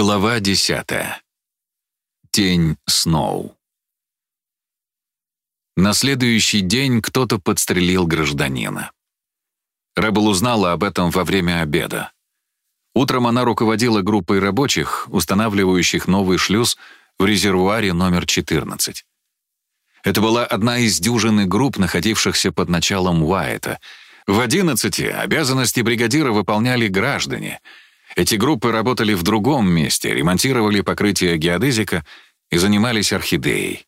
Глава десятая. Тень Сноу. На следующий день кто-то подстрелил гражданина. Рэббл узнала об этом во время обеда. Утром она руководила группой рабочих, устанавливающих новый шлюз в резервуаре номер 14. Это была одна из дюжины групп, находившихся под началом Уайта. В 11 обязанности бригадира выполняли граждане — эти группы работали в другом месте, ремонтировали покрытие геодезика и занимались орхидеей.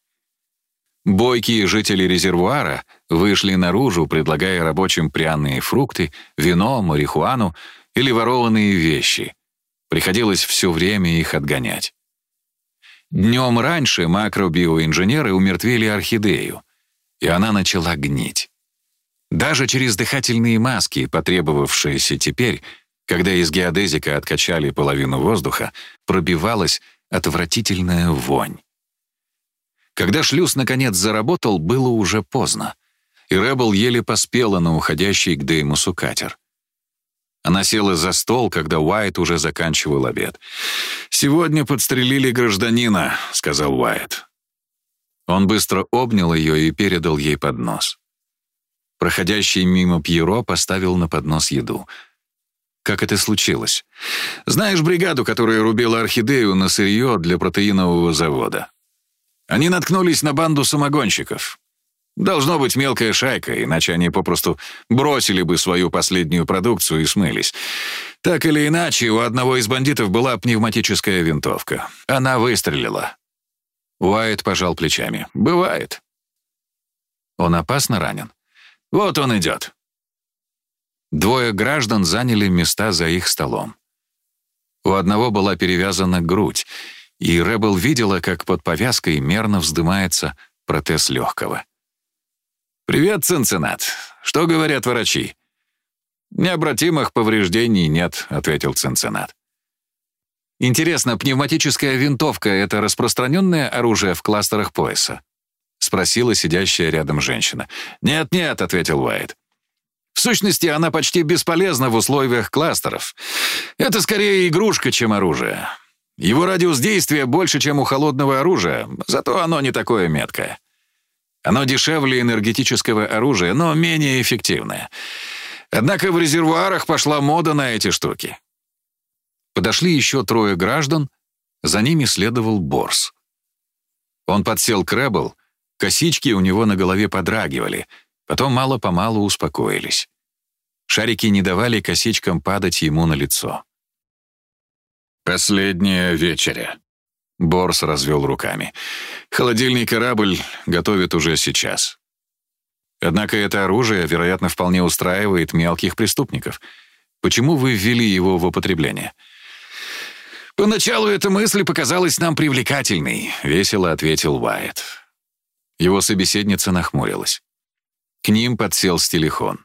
Бойкие жители резервуара вышли наружу, предлагая рабочим пряные фрукты, вино, марихуану или ворованные вещи. Приходилось все время их отгонять. Днем раньше макробиоинженеры умертвили орхидею, и она начала гнить. Даже через дыхательные маски, потребовавшиеся теперь, когда из геодезика откачали половину воздуха, пробивалась отвратительная вонь. Когда шлюз наконец заработал, было уже поздно, и Рэббл еле поспела на уходящий к Деймусу катер. Она села за стол, когда Уайт уже заканчивал обед. «Сегодня подстрелили гражданина», — сказал Уайт. Он быстро обнял ее и передал ей поднос. Проходящий мимо Пьеро поставил на поднос еду — как это случилось. Знаешь бригаду, которая рубила орхидею на сырье для протеинового завода? Они наткнулись на банду самогонщиков. Должно быть мелкая шайка, иначе они попросту бросили бы свою последнюю продукцию и смылись. Так или иначе, у одного из бандитов была пневматическая винтовка. Она выстрелила. Уайт пожал плечами. «Бывает». «Он опасно ранен?» «Вот он идет». Двое граждан заняли места за их столом. У одного была перевязана грудь, и Рэббл видела, как под повязкой мерно вздымается протез легкого. «Привет, Цинциннат. Что говорят врачи?» «Необратимых повреждений нет», — ответил Цинциннат. «Интересно, пневматическая винтовка — это распространенное оружие в кластерах пояса?» — спросила сидящая рядом женщина. «Нет-нет», — ответил Уайт. В сущности, она почти бесполезна в условиях кластеров. Это скорее игрушка, чем оружие. Его радиус действия больше, чем у холодного оружия, зато оно не такое меткое. Оно дешевле энергетического оружия, но менее эффективное. Однако в резервуарах пошла мода на эти штуки. Подошли еще трое граждан, за ними следовал Борс. Он подсел к Рэббл, косички у него на голове подрагивали — Потом мало-помалу успокоились. Шарики не давали косичкам падать ему на лицо. «Последняя вечеря», — Борс развел руками. «Холодильный корабль готовит уже сейчас. Однако это оружие, вероятно, вполне устраивает мелких преступников. Почему вы ввели его в употребление?» «Поначалу эта мысль показалась нам привлекательной», — весело ответил Уайт. Его собеседница нахмурилась. К ним подсел стилихон.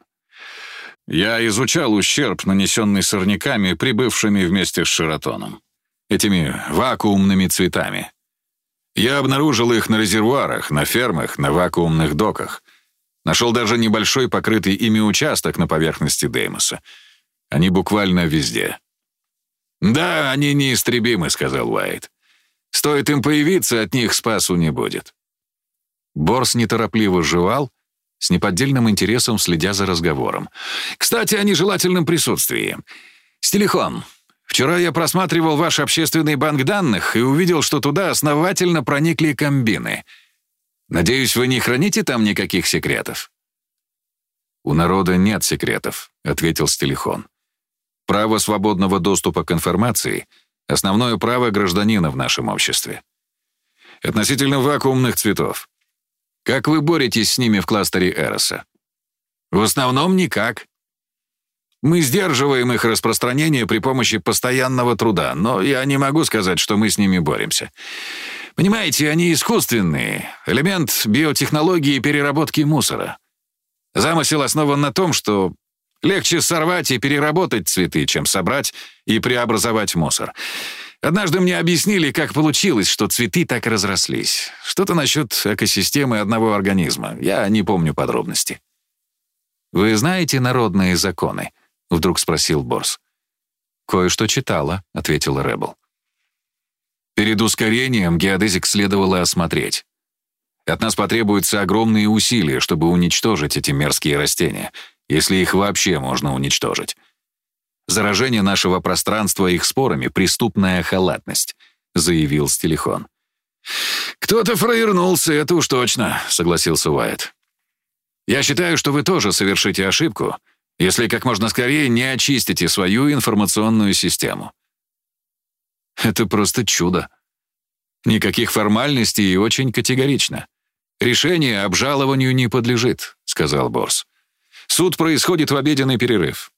«Я изучал ущерб, нанесенный сорняками, прибывшими вместе с Шератоном. Этими вакуумными цветами. Я обнаружил их на резервуарах, на фермах, на вакуумных доках. Нашел даже небольшой покрытый ими участок на поверхности Деймоса. Они буквально везде». «Да, они неистребимы», — сказал Уайт. «Стоит им появиться, от них спасу не будет». Борс неторопливо жевал, с неподдельным интересом следя за разговором. «Кстати, о нежелательном присутствии. Стилихон, вчера я просматривал ваш общественный банк данных и увидел, что туда основательно проникли комбины. Надеюсь, вы не храните там никаких секретов?» «У народа нет секретов», — ответил Стилихон. «Право свободного доступа к информации — основное право гражданина в нашем обществе. Относительно вакуумных цветов. Как вы боретесь с ними в кластере Эроса? В основном никак. Мы сдерживаем их распространение при помощи постоянного труда, но я не могу сказать, что мы с ними боремся. Понимаете, они искусственные, элемент биотехнологии переработки мусора. Замысел основан на том, что легче сорвать и переработать цветы, чем собрать и преобразовать мусор. Однажды мне объяснили, как получилось, что цветы так разрослись. Что-то насчет экосистемы одного организма. Я не помню подробности. «Вы знаете народные законы?» — вдруг спросил Борс. «Кое-что читала», — ответил Рэббл. Перед ускорением геодезик следовало осмотреть. От нас потребуются огромные усилия, чтобы уничтожить эти мерзкие растения, если их вообще можно уничтожить. Заражение нашего пространства их спорами — преступная халатность», — заявил Стелихон. «Кто-то фраернулся, это уж точно», — согласился Уайт. «Я считаю, что вы тоже совершите ошибку, если как можно скорее не очистите свою информационную систему». «Это просто чудо. Никаких формальностей и очень категорично. Решение обжалованию не подлежит», — сказал Борс. «Суд происходит в обеденный перерыв.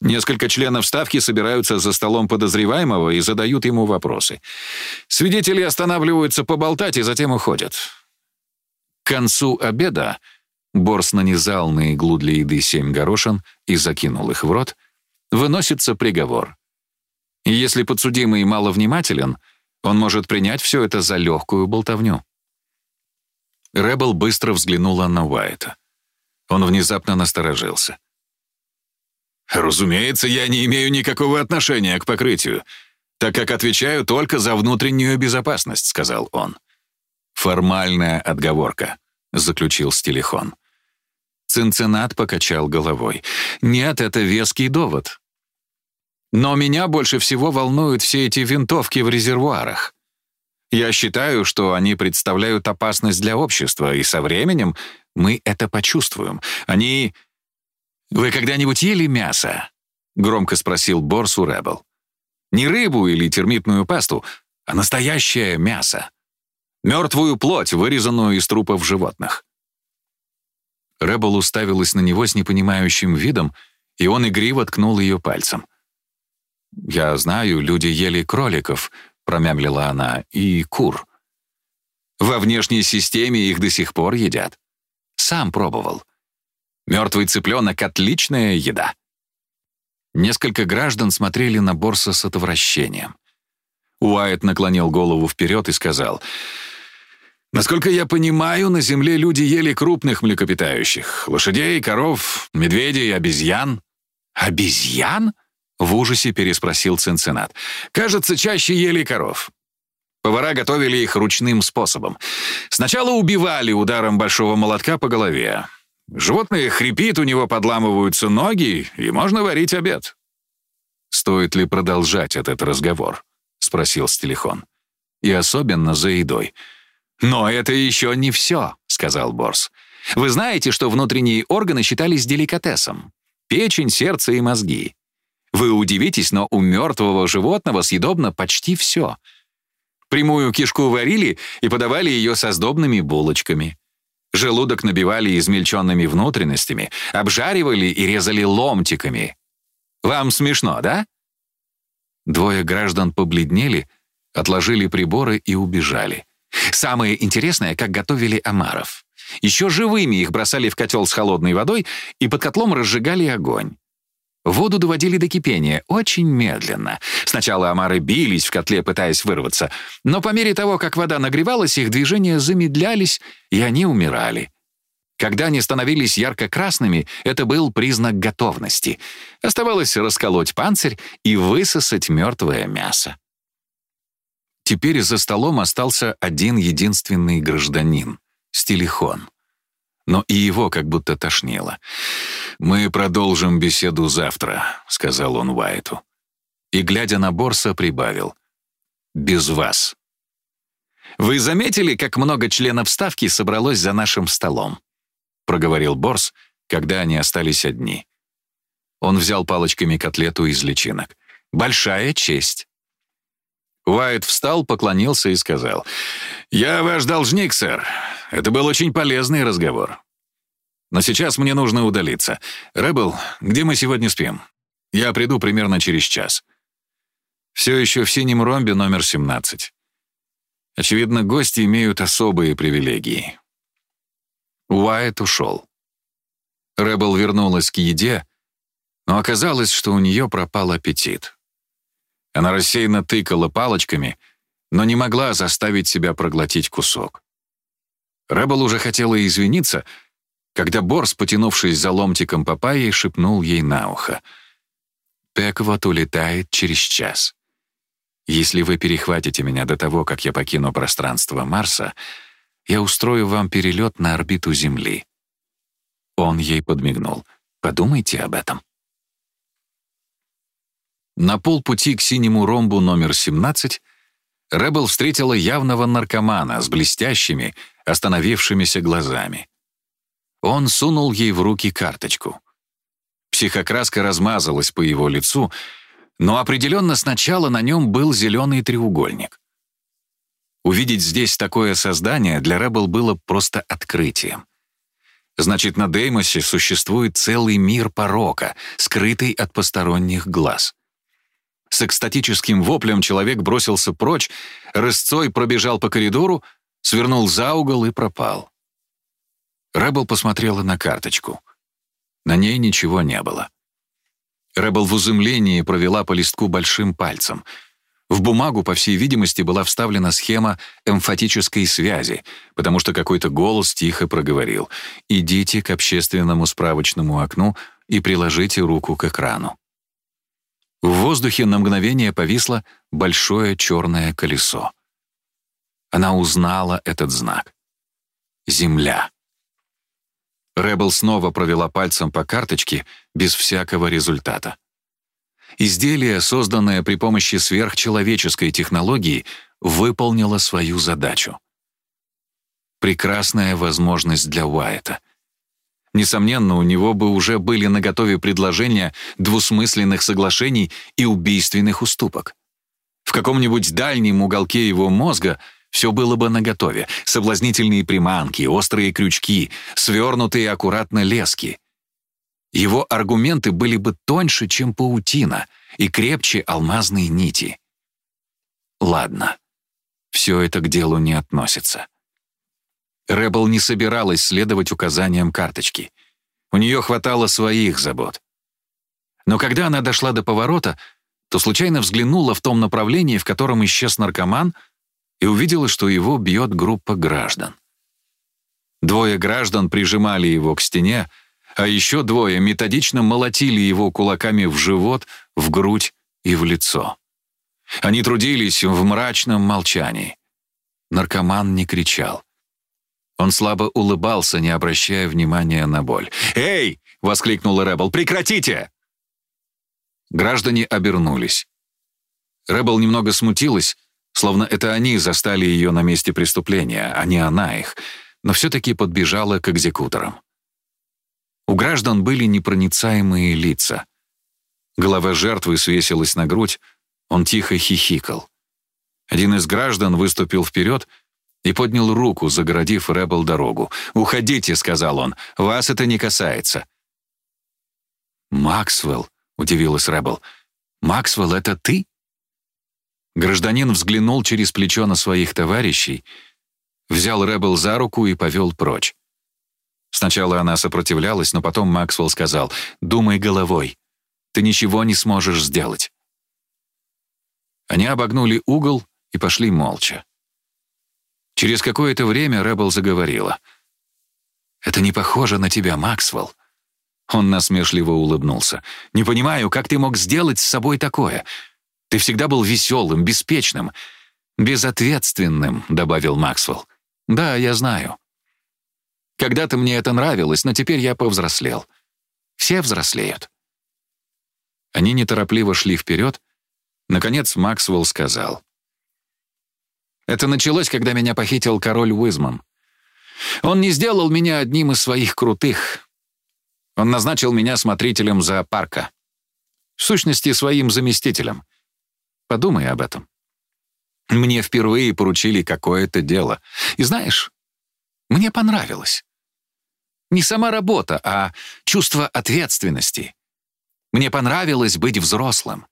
Несколько членов ставки собираются за столом подозреваемого и задают ему вопросы. Свидетели останавливаются поболтать и затем уходят. К концу обеда Борс нанизал на иглу для еды семь горошин и закинул их в рот. Выносится приговор. Если подсудимый маловнимателен, он может принять все это за легкую болтовню. Рэббл быстро взглянула на Уайта. Он внезапно насторожился. Разумеется, я не имею никакого отношения к покрытию, так как отвечаю только за внутреннюю безопасность, сказал он. Формальная отговорка, заключил Стилихон. Цинциннат покачал головой. Нет, это веский довод. Но меня больше всего волнуют все эти винтовки в резервуарах. Я считаю, что они представляют опасность для общества, и со временем мы это почувствуем. Они «Вы когда-нибудь ели мясо?» — громко спросил Борс у Рэббл. «Не рыбу или термитную пасту, а настоящее мясо. Мертвую плоть, вырезанную из трупов животных». Рэббл уставилась на него с непонимающим видом, и он игриво ткнул ее пальцем. «Я знаю, люди ели кроликов», — промямлила она, — «и кур. Во внешней системе их до сих пор едят. Сам пробовал. Мертвый цыпленок — отличная еда. Несколько граждан смотрели на Борса с отвращением. Уайт наклонил голову вперед и сказал, «Насколько я понимаю, на Земле люди ели крупных млекопитающих — лошадей, коров, медведей, обезьян». «Обезьян?» — в ужасе переспросил Цинциннат. «Кажется, чаще ели коров». Повара готовили их ручным способом. Сначала убивали ударом большого молотка по голове. Животное хрипит, у него подламываются ноги, и можно варить обед. «Стоит ли продолжать этот разговор?» — спросил Стелихон. «И особенно за едой». «Но это еще не все», — сказал Борс. «Вы знаете, что внутренние органы считались деликатесом? Печень, сердце и мозги. Вы удивитесь, но у мертвого животного съедобно почти все. Прямую кишку варили и подавали ее со сдобными булочками. Желудок набивали измельченными внутренностями, обжаривали и резали ломтиками. Вам смешно, да? Двое граждан побледнели, отложили приборы и убежали. Самое интересное, как готовили омаров. Еще живыми их бросали в котел с холодной водой и под котлом разжигали огонь. Воду доводили до кипения очень медленно. Сначала омары бились в котле, пытаясь вырваться, но по мере того, как вода нагревалась, их движения замедлялись, и они умирали. Когда они становились ярко-красными, это был признак готовности. Оставалось расколоть панцирь и высосать мертвое мясо. Теперь за столом остался один единственный гражданин — Стилихон но и его как будто тошнило. «Мы продолжим беседу завтра», — сказал он Уайту. И, глядя на Борса, прибавил. «Без вас». «Вы заметили, как много членов Ставки собралось за нашим столом?» — проговорил Борс, когда они остались одни. Он взял палочками котлету из личинок. «Большая честь». Уайт встал, поклонился и сказал, «Я ваш должник, сэр. Это был очень полезный разговор. Но сейчас мне нужно удалиться. Рэббл, где мы сегодня спим? Я приду примерно через час. Все еще в синем ромбе номер 17. Очевидно, гости имеют особые привилегии. Уайт ушел. Рэббл вернулась к еде, но оказалось, что у нее пропал аппетит. Она рассеянно тыкала палочками, но не могла заставить себя проглотить кусок. Рэббл уже хотела извиниться, когда Борс, потянувшись за ломтиком папайи, шепнул ей на ухо. «Пеквот улетает через час. Если вы перехватите меня до того, как я покину пространство Марса, я устрою вам перелет на орбиту Земли». Он ей подмигнул. «Подумайте об этом». На полпути к синему ромбу номер 17 Рэббл встретила явного наркомана с блестящими, остановившимися глазами. Он сунул ей в руки карточку. Психокраска размазалась по его лицу, но определенно сначала на нем был зеленый треугольник. Увидеть здесь такое создание для Рэббл было просто открытием. Значит, на Деймосе существует целый мир порока, скрытый от посторонних глаз. С экстатическим воплем человек бросился прочь, рысцой пробежал по коридору, свернул за угол и пропал. Рэббл посмотрела на карточку. На ней ничего не было. Рэббл в изумлении провела по листку большим пальцем. В бумагу, по всей видимости, была вставлена схема эмфатической связи, потому что какой-то голос тихо проговорил «Идите к общественному справочному окну и приложите руку к экрану». В воздухе на мгновение повисло большое черное колесо. Она узнала этот знак. Земля. Рэббл снова провела пальцем по карточке без всякого результата. Изделие, созданное при помощи сверхчеловеческой технологии, выполнило свою задачу. Прекрасная возможность для Уайта. Несомненно, у него бы уже были наготове предложения двусмысленных соглашений и убийственных уступок. В каком-нибудь дальнем уголке его мозга — все было бы наготове. Соблазнительные приманки, острые крючки, свернутые аккуратно лески. Его аргументы были бы тоньше, чем паутина, и крепче алмазные нити. Ладно, все это к делу не относится. Рэббл не собиралась следовать указаниям карточки. У нее хватало своих забот. Но когда она дошла до поворота, то случайно взглянула в том направлении, в котором исчез наркоман — и увидела, что его бьет группа граждан. Двое граждан прижимали его к стене, а еще двое методично молотили его кулаками в живот, в грудь и в лицо. Они трудились в мрачном молчании. Наркоман не кричал. Он слабо улыбался, не обращая внимания на боль. «Эй!» — воскликнула Рэббл. «Прекратите!» Граждане обернулись. Рэббл немного смутилась, Словно это они застали ее на месте преступления, а не она их, но все-таки подбежала к экзекуторам. У граждан были непроницаемые лица. Голова жертвы свесилась на грудь, он тихо хихикал. Один из граждан выступил вперед и поднял руку, загородив Рэббл дорогу. «Уходите», — сказал он, — «вас это не касается». «Максвелл», — удивилась Рэббл, — «Максвелл, это ты?» Гражданин взглянул через плечо на своих товарищей, взял Рэббл за руку и повел прочь. Сначала она сопротивлялась, но потом Максвелл сказал «Думай головой, ты ничего не сможешь сделать». Они обогнули угол и пошли молча. Через какое-то время Рэббл заговорила. «Это не похоже на тебя, Максвелл». Он насмешливо улыбнулся. «Не понимаю, как ты мог сделать с собой такое? Ты всегда был веселым, беспечным, безответственным», — добавил Максвелл. «Да, я знаю. Когда-то мне это нравилось, но теперь я повзрослел. Все взрослеют». Они неторопливо шли вперед. Наконец Максвелл сказал. «Это началось, когда меня похитил король Уизман. Он не сделал меня одним из своих крутых. Он назначил меня смотрителем зоопарка. В сущности, своим заместителем. Подумай об этом. Мне впервые поручили какое-то дело. И знаешь, мне понравилось. Не сама работа, а чувство ответственности. Мне понравилось быть взрослым.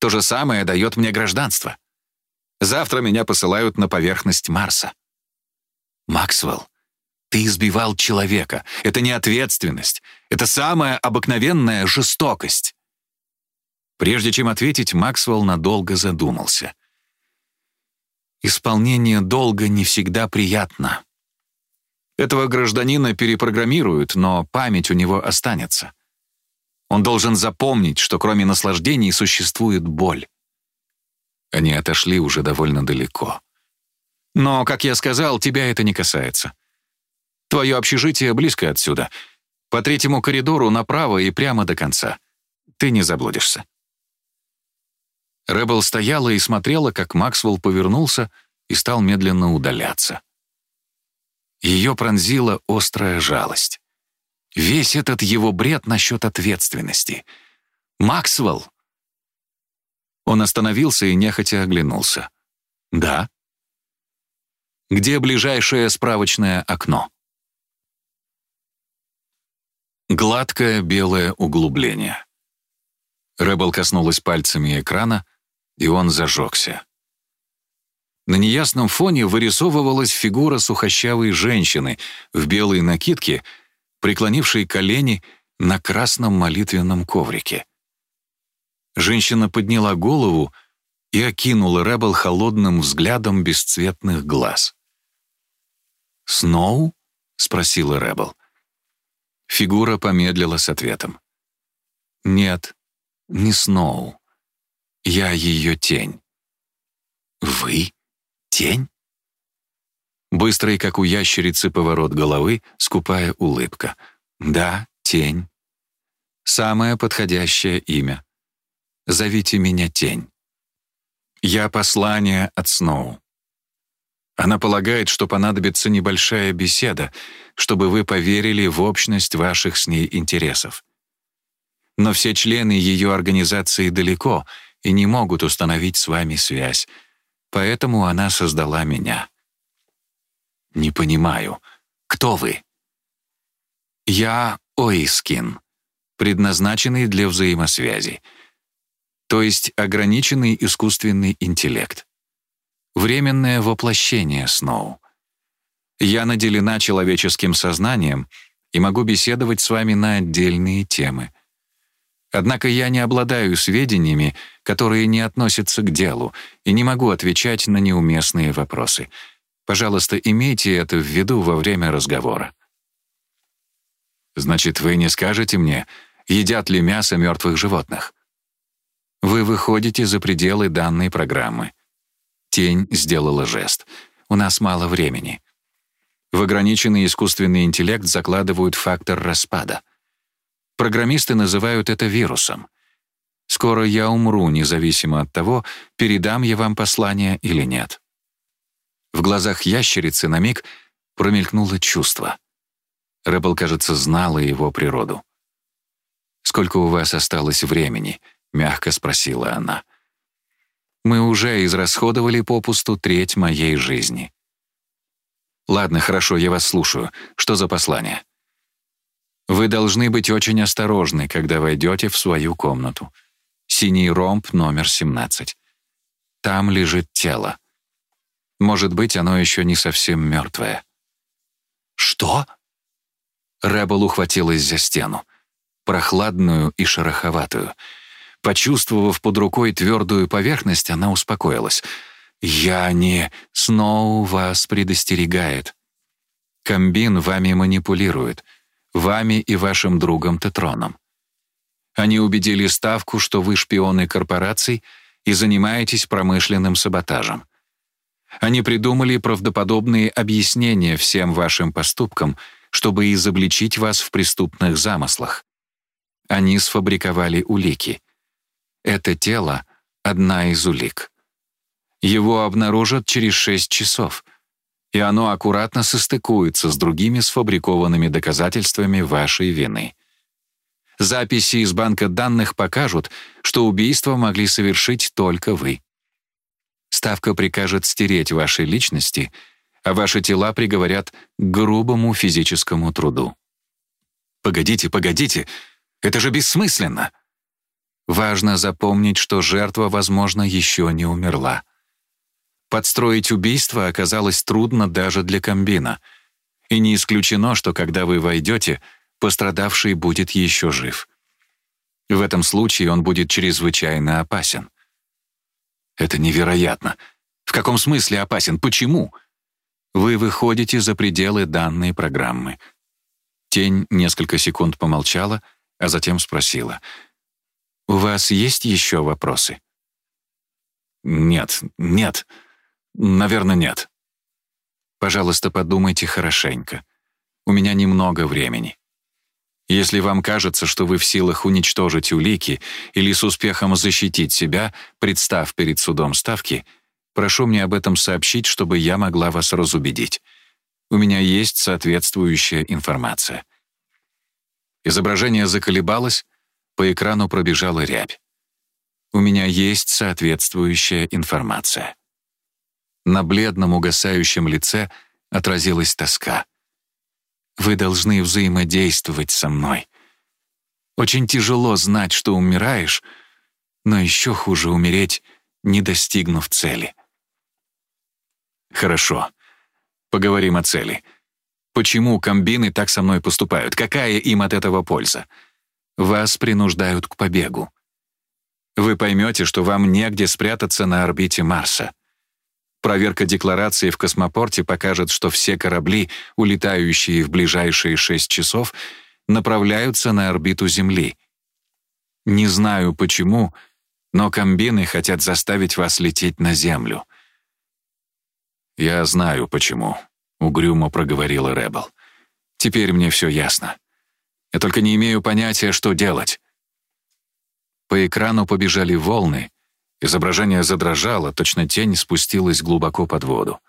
То же самое дает мне гражданство. Завтра меня посылают на поверхность Марса. Максвелл, ты избивал человека. Это не ответственность. Это самая обыкновенная жестокость. Прежде чем ответить, Максвелл надолго задумался. Исполнение долга не всегда приятно. Этого гражданина перепрограммируют, но память у него останется. Он должен запомнить, что кроме наслаждений существует боль. Они отошли уже довольно далеко. «Но, как я сказал, тебя это не касается. Твое общежитие близко отсюда. По третьему коридору направо и прямо до конца. Ты не заблудишься». Рэббл стояла и смотрела, как Максвелл повернулся и стал медленно удаляться. Ее пронзила острая жалость. Весь этот его бред насчет ответственности. «Максвелл!» Он остановился и нехотя оглянулся. «Да?» «Где ближайшее справочное окно?» Гладкое белое углубление. Рэббл коснулась пальцами экрана, и он зажегся. На неясном фоне вырисовывалась фигура сухощавой женщины в белой накидке, преклонившей колени на красном молитвенном коврике. Женщина подняла голову и окинула Рэббл холодным взглядом бесцветных глаз. «Сноу?» — спросила Рэббл. Фигура помедлила с ответом. «Нет, не Сноу. Я ее тень». «Вы?» Тень? Быстрый, как у ящерицы, поворот головы, скупая улыбка. Да, тень. Самое подходящее имя. Зовите меня Тень. Я послание от Сноу. Она полагает, что понадобится небольшая беседа, чтобы вы поверили в общность ваших с ней интересов. Но все члены ее организации далеко и не могут установить с вами связь, Поэтому она создала меня. Не понимаю, кто вы? Я Оискин, предназначенный для взаимосвязи, то есть ограниченный искусственный интеллект. Временное воплощение Сноу. Я наделена человеческим сознанием и могу беседовать с вами на отдельные темы. Однако я не обладаю сведениями, которые не относятся к делу, и не могу отвечать на неуместные вопросы. Пожалуйста, имейте это в виду во время разговора. Значит, вы не скажете мне, едят ли мясо мертвых животных? Вы выходите за пределы данной программы. Тень сделала жест. У нас мало времени. В ограниченный искусственный интеллект закладывают фактор распада — Программисты называют это вирусом. Скоро я умру, независимо от того, передам я вам послание или нет. В глазах ящерицы на миг промелькнуло чувство. Рэббл, кажется, знала его природу. «Сколько у вас осталось времени?» — мягко спросила она. «Мы уже израсходовали попусту треть моей жизни». «Ладно, хорошо, я вас слушаю. Что за послание?» Вы должны быть очень осторожны, когда войдете в свою комнату. Синий ромб номер 17. Там лежит тело. Может быть, оно еще не совсем мертвое. Что? Рэббл ухватилась за стену, прохладную и шероховатую. Почувствовав под рукой твердую поверхность, она успокоилась. «Я не... Сноу вас предостерегает. Комбин вами манипулирует вами и вашим другом Тетроном. Они убедили Ставку, что вы шпионы корпораций и занимаетесь промышленным саботажем. Они придумали правдоподобные объяснения всем вашим поступкам, чтобы изобличить вас в преступных замыслах. Они сфабриковали улики. Это тело — одна из улик. Его обнаружат через шесть часов — и оно аккуратно состыкуется с другими сфабрикованными доказательствами вашей вины. Записи из банка данных покажут, что убийство могли совершить только вы. Ставка прикажет стереть ваши личности, а ваши тела приговорят к грубому физическому труду. Погодите, погодите, это же бессмысленно. Важно запомнить, что жертва, возможно, еще не умерла. Подстроить убийство оказалось трудно даже для комбина. И не исключено, что когда вы войдете, пострадавший будет еще жив. В этом случае он будет чрезвычайно опасен. Это невероятно. В каком смысле опасен? Почему? Вы выходите за пределы данной программы. Тень несколько секунд помолчала, а затем спросила. «У вас есть еще вопросы?» Нет, нет. Наверное, нет. Пожалуйста, подумайте хорошенько. У меня немного времени. Если вам кажется, что вы в силах уничтожить улики или с успехом защитить себя, представ перед судом ставки, прошу мне об этом сообщить, чтобы я могла вас разубедить. У меня есть соответствующая информация. Изображение заколебалось, по экрану пробежала рябь. У меня есть соответствующая информация. На бледном угасающем лице отразилась тоска. Вы должны взаимодействовать со мной. Очень тяжело знать, что умираешь, но еще хуже умереть, не достигнув цели. Хорошо. Поговорим о цели. Почему комбины так со мной поступают? Какая им от этого польза? Вас принуждают к побегу. Вы поймете, что вам негде спрятаться на орбите Марса. Проверка декларации в космопорте покажет, что все корабли, улетающие в ближайшие шесть часов, направляются на орбиту Земли. Не знаю почему, но комбины хотят заставить вас лететь на Землю. «Я знаю, почему», — угрюмо проговорила Ребел. «Теперь мне все ясно. Я только не имею понятия, что делать». По экрану побежали волны, Изображение задрожало, точно тень спустилась глубоко под воду.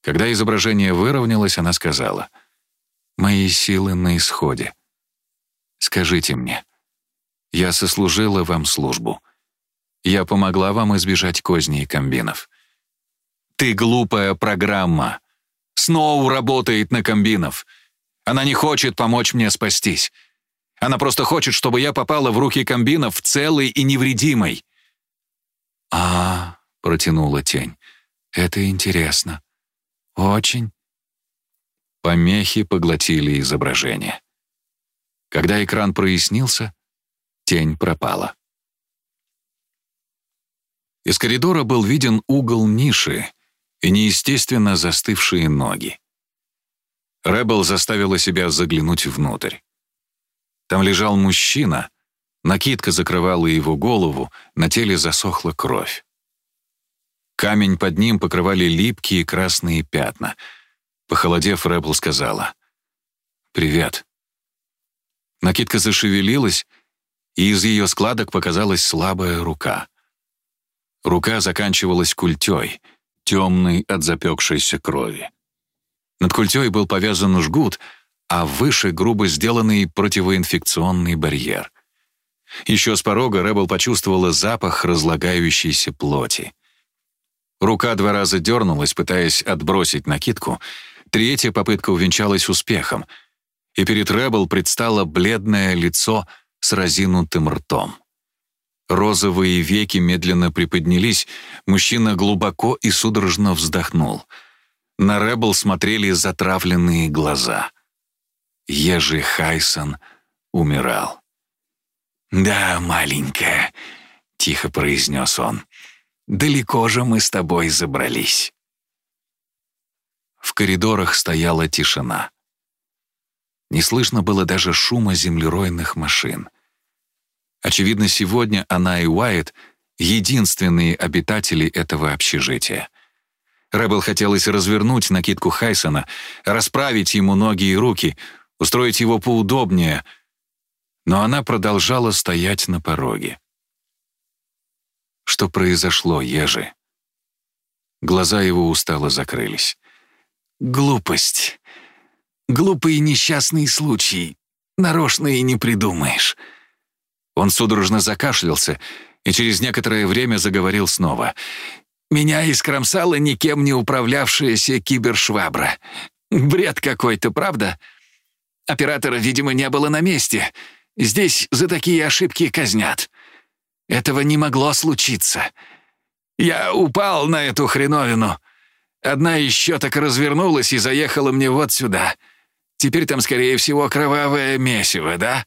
Когда изображение выровнялось, она сказала, «Мои силы на исходе. Скажите мне, я сослужила вам службу. Я помогла вам избежать козней комбинов. Ты глупая программа. Сноу работает на комбинов. Она не хочет помочь мне спастись. Она просто хочет, чтобы я попала в руки комбинов целой и невредимой. «А, — протянула тень, — это интересно. Очень». Помехи поглотили изображение. Когда экран прояснился, тень пропала. Из коридора был виден угол ниши и неестественно застывшие ноги. Рэббл заставила себя заглянуть внутрь. Там лежал мужчина, Накидка закрывала его голову, на теле засохла кровь. Камень под ним покрывали липкие красные пятна. Похолодев, Рэббл сказала «Привет». Накидка зашевелилась, и из ее складок показалась слабая рука. Рука заканчивалась культей, темной от запекшейся крови. Над культей был повязан жгут, а выше грубо сделанный противоинфекционный барьер. Еще с порога Рэббл почувствовала запах разлагающейся плоти. Рука два раза дернулась, пытаясь отбросить накидку. Третья попытка увенчалась успехом, и перед Рэббл предстало бледное лицо с разинутым ртом. Розовые веки медленно приподнялись, мужчина глубоко и судорожно вздохнул. На Рэббл смотрели затравленные глаза. Ежи Хайсон умирал. «Да, маленькая», — тихо произнес он, — «далеко же мы с тобой забрались». В коридорах стояла тишина. Не слышно было даже шума землеройных машин. Очевидно, сегодня она и Уайт — единственные обитатели этого общежития. Рэббл хотелось развернуть накидку Хайсона, расправить ему ноги и руки, устроить его поудобнее — но она продолжала стоять на пороге. Что произошло, Ежи? Глаза его устало закрылись. «Глупость. Глупый несчастный случай. Нарочно и не придумаешь». Он судорожно закашлялся и через некоторое время заговорил снова. «Меня искромсала никем не управлявшаяся кибершвабра. Бред какой-то, правда? Оператора, видимо, не было на месте. Здесь за такие ошибки казнят. Этого не могло случиться. Я упал на эту хреновину. Одна из щеток развернулась и заехала мне вот сюда. Теперь там, скорее всего, кровавое месиво, да?»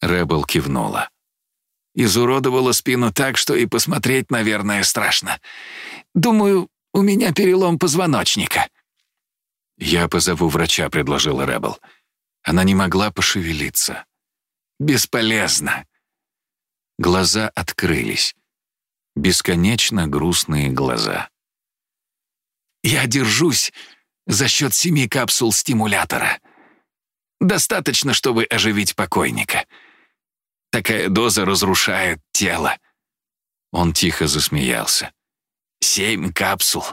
Рэббл кивнула. Изуродовала спину так, что и посмотреть, наверное, страшно. Думаю, у меня перелом позвоночника. «Я позову врача», — предложила Рэббл. Она не могла пошевелиться. Бесполезно. Глаза открылись. бесконечно грустные глаза. «Я держусь за счет семи капсул стимулятора. Достаточно, чтобы оживить покойника. Такая доза разрушает тело». Он тихо засмеялся. «Семь капсул.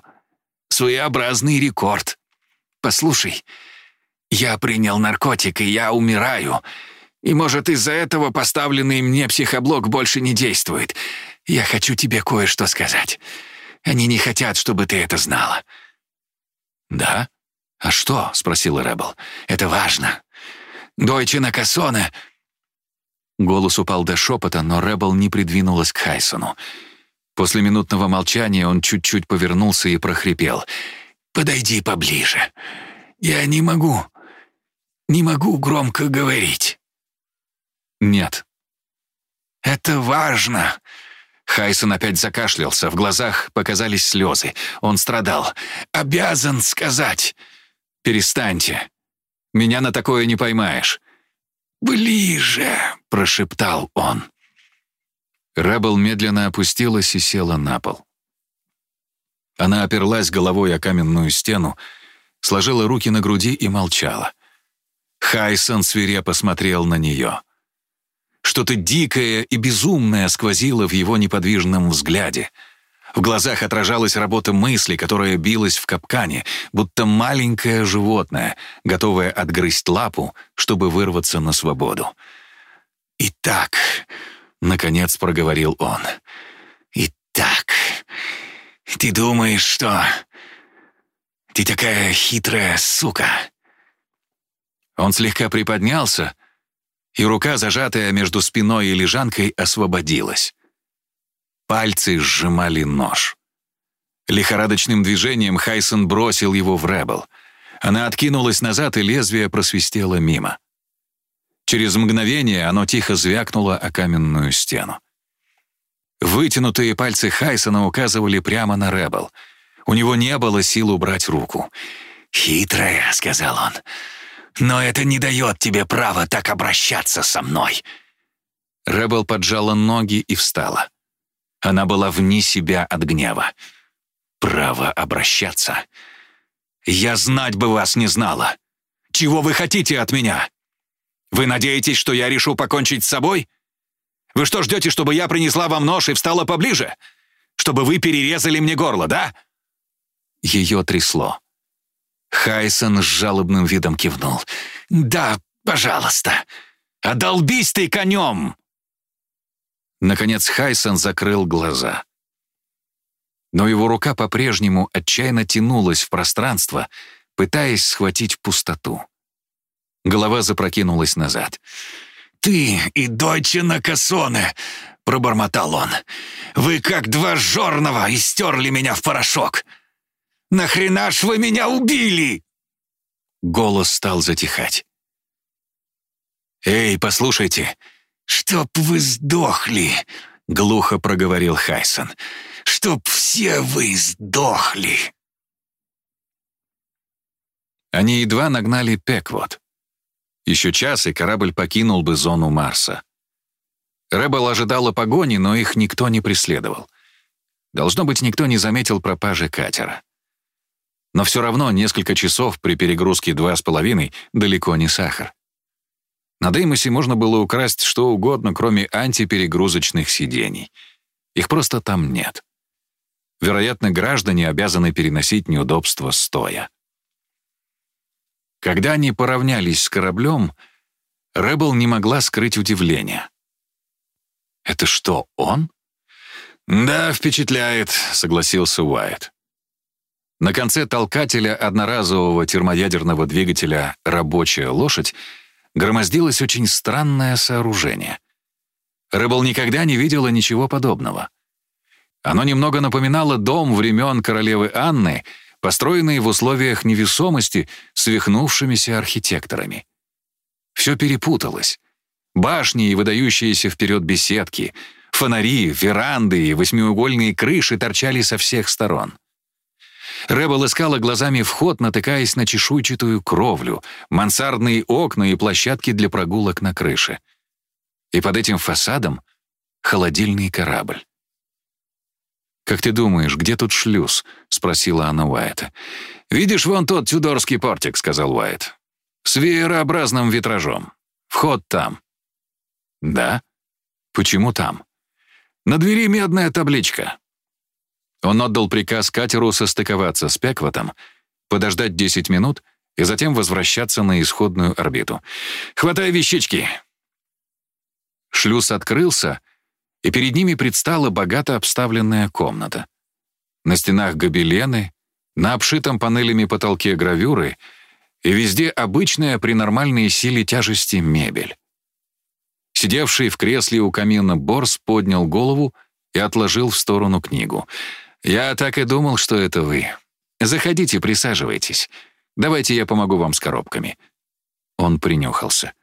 Своеобразный рекорд. Послушай, я принял наркотик, и я умираю. И, может, из-за этого поставленный мне психоблок больше не действует. Я хочу тебе кое-что сказать. Они не хотят, чтобы ты это знала». «Да? А что?» — спросила Рэббл. «Это важно. Дойче Накасоне...» Голос упал до шепота, но Рэббл не придвинулась к Хайсону. После минутного молчания он чуть-чуть повернулся и прохрипел. «Подойди поближе. Я не могу... не могу громко говорить». «Нет». «Это важно. Хайсон опять закашлялся, в глазах показались слезы. Он страдал. «Обязан сказать!» «Перестаньте! Меня на такое не поймаешь!» «Ближе!» — прошептал он. Рэббл медленно опустилась и села на пол. Она оперлась головой о каменную стену, сложила руки на груди и молчала. Хайсон свирепо смотрел на нее. Что-то дикое и безумное сквозило в его неподвижном взгляде. В глазах отражалась работа мысли, которая билась в капкане, будто маленькое животное, готовое отгрызть лапу, чтобы вырваться на свободу. «Итак», — наконец проговорил он, — «итак, ты думаешь, что ты такая хитрая сука?» Он слегка приподнялся, и рука, зажатая между спиной и лежанкой, освободилась. Пальцы сжимали нож. Лихорадочным движением Хайсон бросил его в Рэббл. Она откинулась назад, и лезвие просвистело мимо. Через мгновение оно тихо звякнуло о каменную стену. Вытянутые пальцы Хайсона указывали прямо на Рэббл. У него не было сил убрать руку. «Хитрая», — сказал он, — но это не дает тебе права так обращаться со мной». Рэббл поджала ноги и встала. Она была вне себя от гнева. «Право обращаться? Я знать бы вас не знала. Чего вы хотите от меня? Вы надеетесь, что я решу покончить с собой? Вы что, ждете, чтобы я принесла вам нож и встала поближе? Чтобы вы перерезали мне горло, да?» Ее трясло. Хайсон с жалобным видом кивнул. «Да, пожалуйста. Одолбись ты конем!» Наконец Хайсон закрыл глаза. Но его рука по-прежнему отчаянно тянулась в пространство, пытаясь схватить пустоту. Голова запрокинулась назад. «Ты и дочь Накасоне!» — пробормотал он. «Вы как два жорного истерли меня в порошок!» Нахрена ж вы меня убили?» Голос стал затихать. «Эй, послушайте!» «Чтоб вы сдохли!» — глухо проговорил Хайсон. «Чтоб все вы сдохли!» Они едва нагнали Пеквот. Еще час, и корабль покинул бы зону Марса. Рэббл ожидала погони, но их никто не преследовал. Должно быть, никто не заметил пропажи катера. Но все равно несколько часов при перегрузке два с половиной далеко не сахар. На Деймосе можно было украсть что угодно, кроме антиперегрузочных сидений. Их просто там нет. Вероятно, граждане обязаны переносить неудобства стоя. Когда они поравнялись с кораблем, Рэббл не могла скрыть удивление. «Это что, он?» «Да, впечатляет», — согласился Уайт. На конце толкателя одноразового термоядерного двигателя «Рабочая лошадь» громоздилось очень странное сооружение. Рэббл никогда не видела ничего подобного. Оно немного напоминало дом времен королевы Анны, построенный в условиях невесомости свихнувшимися архитекторами. Все перепуталось. Башни и выдающиеся вперед беседки, фонари, веранды и восьмиугольные крыши торчали со всех сторон. Рэббл искала глазами вход, натыкаясь на чешуйчатую кровлю, мансардные окна и площадки для прогулок на крыше. И под этим фасадом — холодильный корабль. «Как ты думаешь, где тут шлюз?» — спросила она Уайта. «Видишь, вон тот тюдорский портик», — сказал Уайт. «С веерообразным витражом. Вход там». «Да? Почему там?» «На двери медная табличка». Он отдал приказ катеру состыковаться с Пеквотом, подождать 10 минут и затем возвращаться на исходную орбиту. «Хватай вещички!» Шлюз открылся, и перед ними предстала богато обставленная комната. На стенах гобелены, на обшитом панелями потолке гравюры и везде обычная при нормальной силе тяжести мебель. Сидевший в кресле у камина Борс поднял голову и отложил в сторону книгу. «Я так и думал, что это вы. Заходите, присаживайтесь. Давайте я помогу вам с коробками». Он принюхался.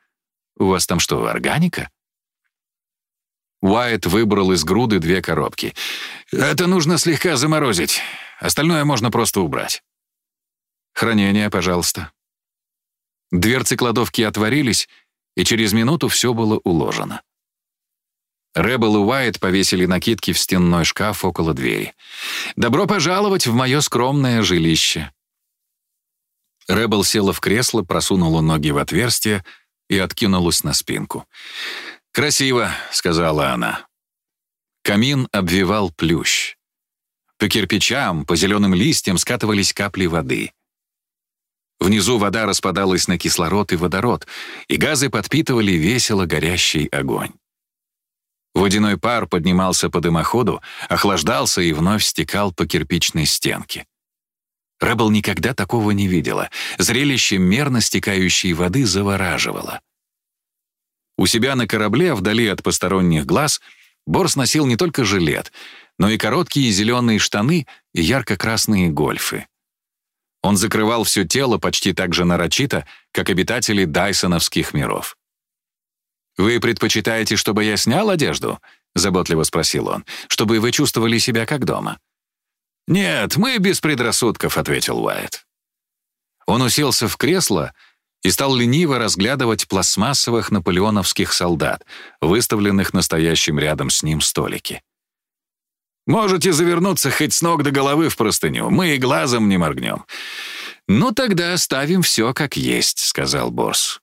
«У вас там что, органика?» Уайт выбрал из груды две коробки. «Это нужно слегка заморозить. Остальное можно просто убрать». «Хранение, пожалуйста». Дверцы кладовки отворились, и через минуту все было уложено. Рэббл и Уайт повесили накидки в стенной шкаф около двери. «Добро пожаловать в мое скромное жилище». Рэббл села в кресло, просунула ноги в отверстие и откинулась на спинку. «Красиво», — сказала она. Камин обвивал плющ. По кирпичам, по зеленым листьям скатывались капли воды. Внизу вода распадалась на кислород и водород, и газы подпитывали весело горящий огонь. Водяной пар поднимался по дымоходу, охлаждался и вновь стекал по кирпичной стенке. Рэббл никогда такого не видела. Зрелище мерно стекающей воды завораживало. У себя на корабле, вдали от посторонних глаз, Борс носил не только жилет, но и короткие зеленые штаны и ярко-красные гольфы. Он закрывал все тело почти так же нарочито, как обитатели дайсоновских миров. «Вы предпочитаете, чтобы я снял одежду?» — заботливо спросил он. «Чтобы вы чувствовали себя как дома». «Нет, мы без предрассудков», — ответил Уайт. Он уселся в кресло и стал лениво разглядывать пластмассовых наполеоновских солдат, выставленных настоящим рядом с ним столики. «Можете завернуться хоть с ног до головы в простыню, мы и глазом не моргнем». «Ну тогда оставим все как есть», — сказал Борс.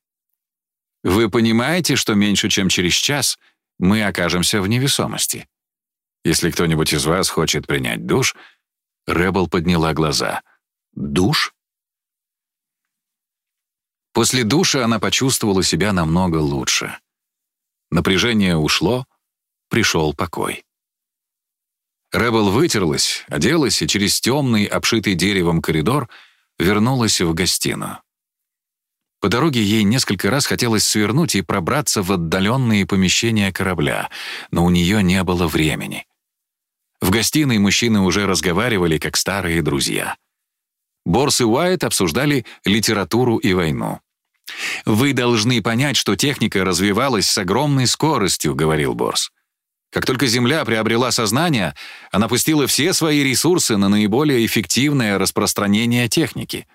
«Вы понимаете, что меньше чем через час мы окажемся в невесомости? Если кто-нибудь из вас хочет принять душ...» Рэббл подняла глаза. «Душ?» После душа она почувствовала себя намного лучше. Напряжение ушло, пришел покой. Рэббл вытерлась, оделась и через темный, обшитый деревом коридор вернулась в гостиную. По дороге ей несколько раз хотелось свернуть и пробраться в отдаленные помещения корабля, но у нее не было времени. В гостиной мужчины уже разговаривали, как старые друзья. Борс и Уайт обсуждали литературу и войну. «Вы должны понять, что техника развивалась с огромной скоростью», — говорил Борс. Как только Земля приобрела сознание, она пустила все свои ресурсы на наиболее эффективное распространение техники.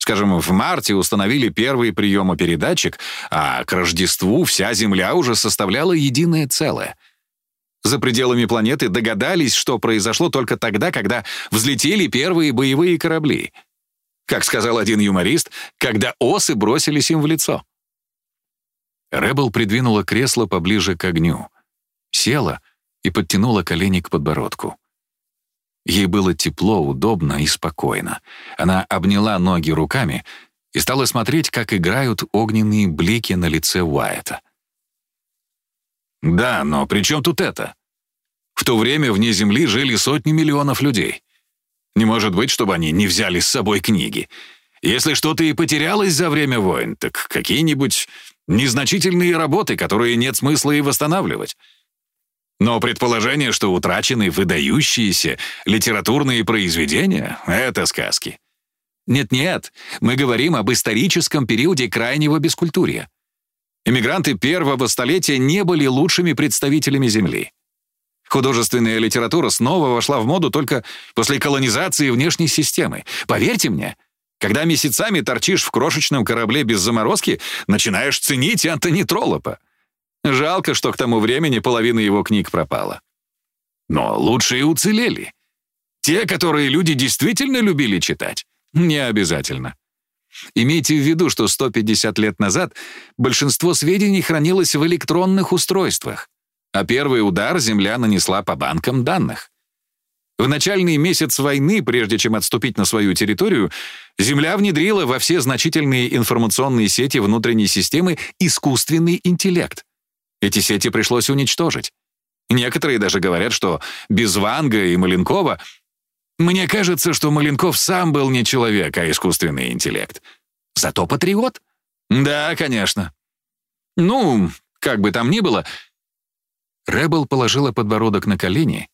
Скажем, в марте установили первый приемопередатчик, а к Рождеству вся Земля уже составляла единое целое. За пределами планеты догадались, что произошло только тогда, когда взлетели первые боевые корабли. Как сказал один юморист, когда осы бросились им в лицо. Рэббл придвинула кресло поближе к огню — села и подтянула колени к подбородку. Ей было тепло, удобно и спокойно. Она обняла ноги руками и стала смотреть, как играют огненные блики на лице Уайта. «Да, но при чем тут это? В то время вне Земли жили сотни миллионов людей. Не может быть, чтобы они не взяли с собой книги. Если что-то и потерялось за время войн, так какие-нибудь незначительные работы, которые нет смысла и восстанавливать. Но предположение, что утрачены выдающиеся литературные произведения — это сказки. Нет-нет, мы говорим об историческом периоде крайнего бескультурья. Эмигранты первого столетия не были лучшими представителями Земли. Художественная литература снова вошла в моду только после колонизации внешней системы. Поверьте мне, когда месяцами торчишь в крошечном корабле без заморозки, начинаешь ценить Антони Троллопа. Жалко, что к тому времени половина его книг пропала. Но лучшие уцелели. Те, которые люди действительно любили читать. Не обязательно. Имейте в виду, что 150 лет назад большинство сведений хранилось в электронных устройствах, а первый удар Земля нанесла по банкам данных. В начальный месяц войны, прежде чем отступить на свою территорию, Земля внедрила во все значительные информационные сети внутренней системы искусственный интеллект. Эти сети пришлось уничтожить. Некоторые даже говорят, что без Ванга и Маленкова мне кажется, что Маленков сам был не человек, а искусственный интеллект. Зато патриот. Да, конечно. Ну, как бы там ни было. Рэббл положила подбородок на колени,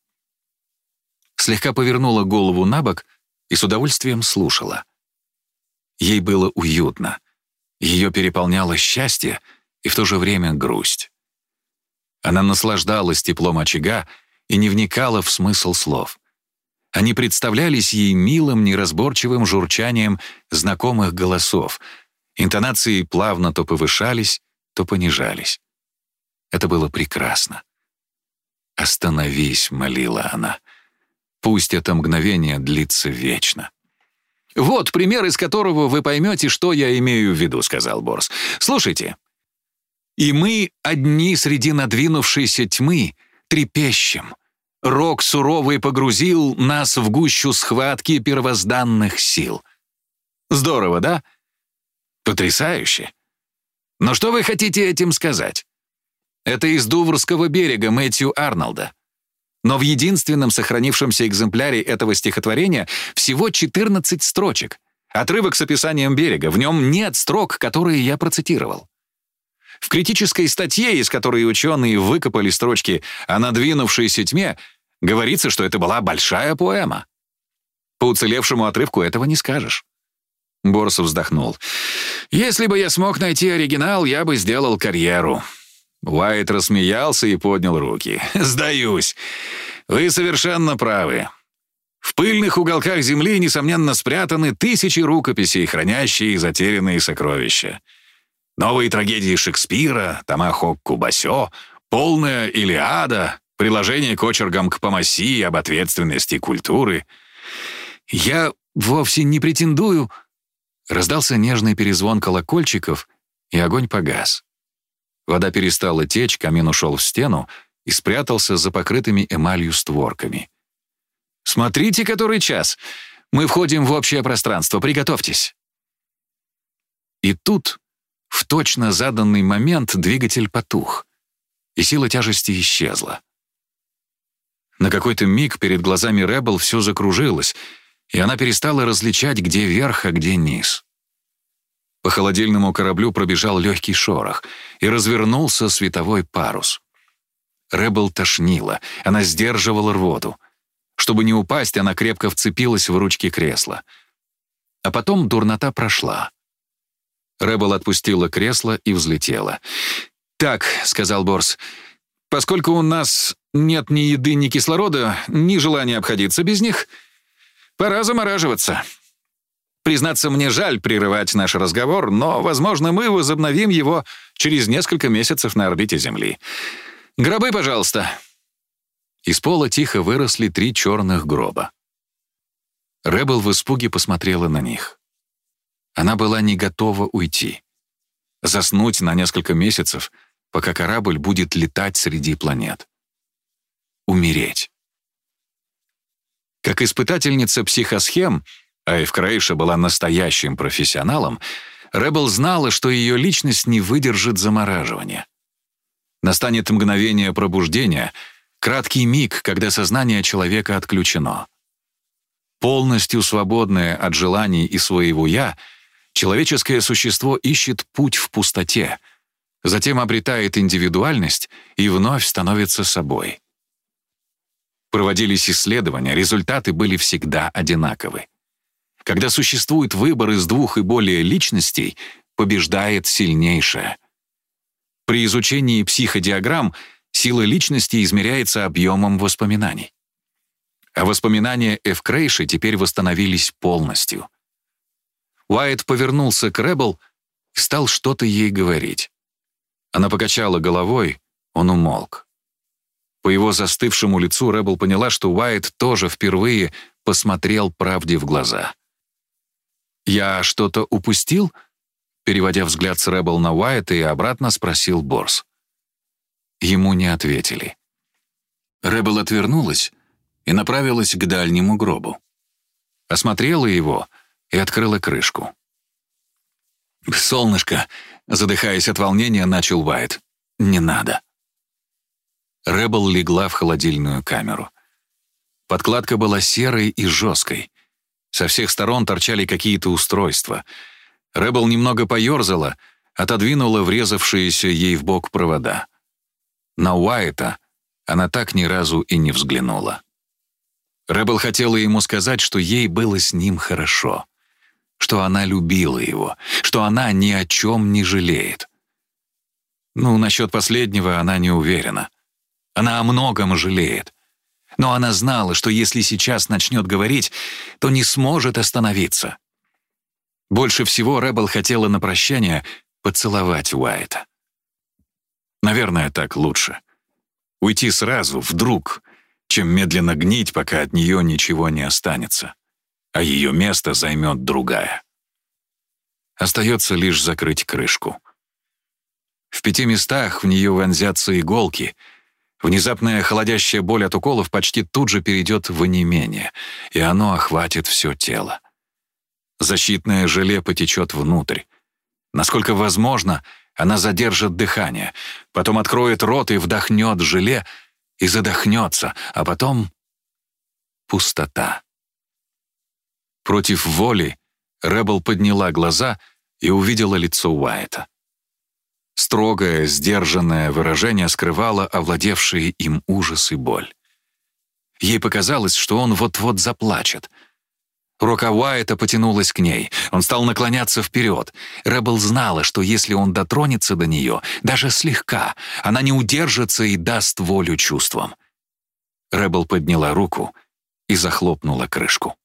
слегка повернула голову на бок и с удовольствием слушала. Ей было уютно. Ее переполняло счастье и в то же время грусть. Она наслаждалась теплом очага и не вникала в смысл слов. Они представлялись ей милым, неразборчивым журчанием знакомых голосов. Интонации плавно то повышались, то понижались. Это было прекрасно. «Остановись», — молила она. «Пусть это мгновение длится вечно». «Вот пример, из которого вы поймете, что я имею в виду», — сказал Борс. «Слушайте. И мы одни среди надвинувшейся тьмы, трепещем, Рок суровый погрузил нас в гущу схватки первозданных сил. Здорово, да? Потрясающе. Но что вы хотите этим сказать? Это из Дуврского берега Мэтью Арнолда. Но в единственном сохранившемся экземпляре этого стихотворения всего 14 строчек. Отрывок с описанием берега. В нем нет строк, которые я процитировал. В критической статье, из которой ученые выкопали строчки о надвинувшейся тьме, Говорится, что это была большая поэма. По уцелевшему отрывку этого не скажешь. Борсов вздохнул. «Если бы я смог найти оригинал, я бы сделал карьеру». Уайт рассмеялся и поднял руки. «Сдаюсь. Вы совершенно правы. В пыльных уголках Земли, несомненно, спрятаны тысячи рукописей, хранящие затерянные сокровища. Новые трагедии Шекспира, Томахок Кубасё, полная Илиада, приложение к очергам к Помаси об ответственности культуры. «Я вовсе не претендую...» Раздался нежный перезвон колокольчиков, и огонь погас. Вода перестала течь, камин ушел в стену и спрятался за покрытыми эмалью створками. «Смотрите, который час! Мы входим в общее пространство, приготовьтесь!» И тут, в точно заданный момент, двигатель потух, и сила тяжести исчезла. На какой-то миг перед глазами Рэббл все закружилось, и она перестала различать, где верх, а где низ. По холодильному кораблю пробежал легкий шорох, и развернулся световой парус. Рэббл тошнило, она сдерживала рвоту. Чтобы не упасть, она крепко вцепилась в ручки кресла. А потом дурнота прошла. Рэббл отпустила кресло и взлетела. «Так», — сказал Борс, — «поскольку у нас нет ни еды, ни кислорода, ни желания обходиться без них. Пора замораживаться. Признаться, мне жаль прерывать наш разговор, но, возможно, мы возобновим его через несколько месяцев на орбите Земли. Гробы, пожалуйста». Из пола тихо выросли три черных гроба. Рэббл в испуге посмотрела на них. Она была не готова уйти. Заснуть на несколько месяцев, пока корабль будет летать среди планет умереть. Как испытательница психосхем, а Эвкрейша была настоящим профессионалом, Рэббл знала, что ее личность не выдержит замораживания. Настанет мгновение пробуждения, краткий миг, когда сознание человека отключено. Полностью свободное от желаний и своего «я», человеческое существо ищет путь в пустоте, затем обретает индивидуальность и вновь становится собой. Проводились исследования, результаты были всегда одинаковы. Когда существует выбор из двух и более личностей, побеждает сильнейшая. При изучении психодиаграмм сила личности измеряется объемом воспоминаний. А воспоминания Эвкрейши теперь восстановились полностью. Уайт повернулся к Рэббл и стал что-то ей говорить. Она покачала головой, он умолк. По его застывшему лицу Рэббл поняла, что Уайт тоже впервые посмотрел правде в глаза. «Я что-то упустил?» Переводя взгляд с Рэббл на Уайта и обратно спросил Борс. Ему не ответили. Рэббл отвернулась и направилась к дальнему гробу. Осмотрела его и открыла крышку. «Солнышко!» — задыхаясь от волнения, начал Уайт. «Не надо». Рэббл легла в холодильную камеру. Подкладка была серой и жесткой. Со всех сторон торчали какие-то устройства. Рэббл немного поерзала, отодвинула врезавшиеся ей в бок провода. На Уайта она так ни разу и не взглянула. Рэббл хотела ему сказать, что ей было с ним хорошо, что она любила его, что она ни о чем не жалеет. Ну, насчет последнего она не уверена. Она о многом жалеет. Но она знала, что если сейчас начнет говорить, то не сможет остановиться. Больше всего Рэббл хотела на прощание поцеловать Уайта. Наверное, так лучше. Уйти сразу, вдруг, чем медленно гнить, пока от нее ничего не останется, а ее место займет другая. Остается лишь закрыть крышку. В пяти местах в нее вонзятся иголки. Внезапная холодящая боль от уколов почти тут же перейдет в онемение, и оно охватит все тело. Защитное желе потечет внутрь. Насколько возможно, она задержит дыхание, потом откроет рот и вдохнет желе, и задохнется, а потом — пустота. Против воли Рэббл подняла глаза и увидела лицо Уайта. Строгое, сдержанное выражение скрывало овладевшие им ужас и боль. Ей показалось, что он вот-вот заплачет. Рука Уайта потянулась к ней. Он стал наклоняться вперед. Рэббл знала, что если он дотронется до нее, даже слегка, она не удержится и даст волю чувствам. Рэббл подняла руку и захлопнула крышку.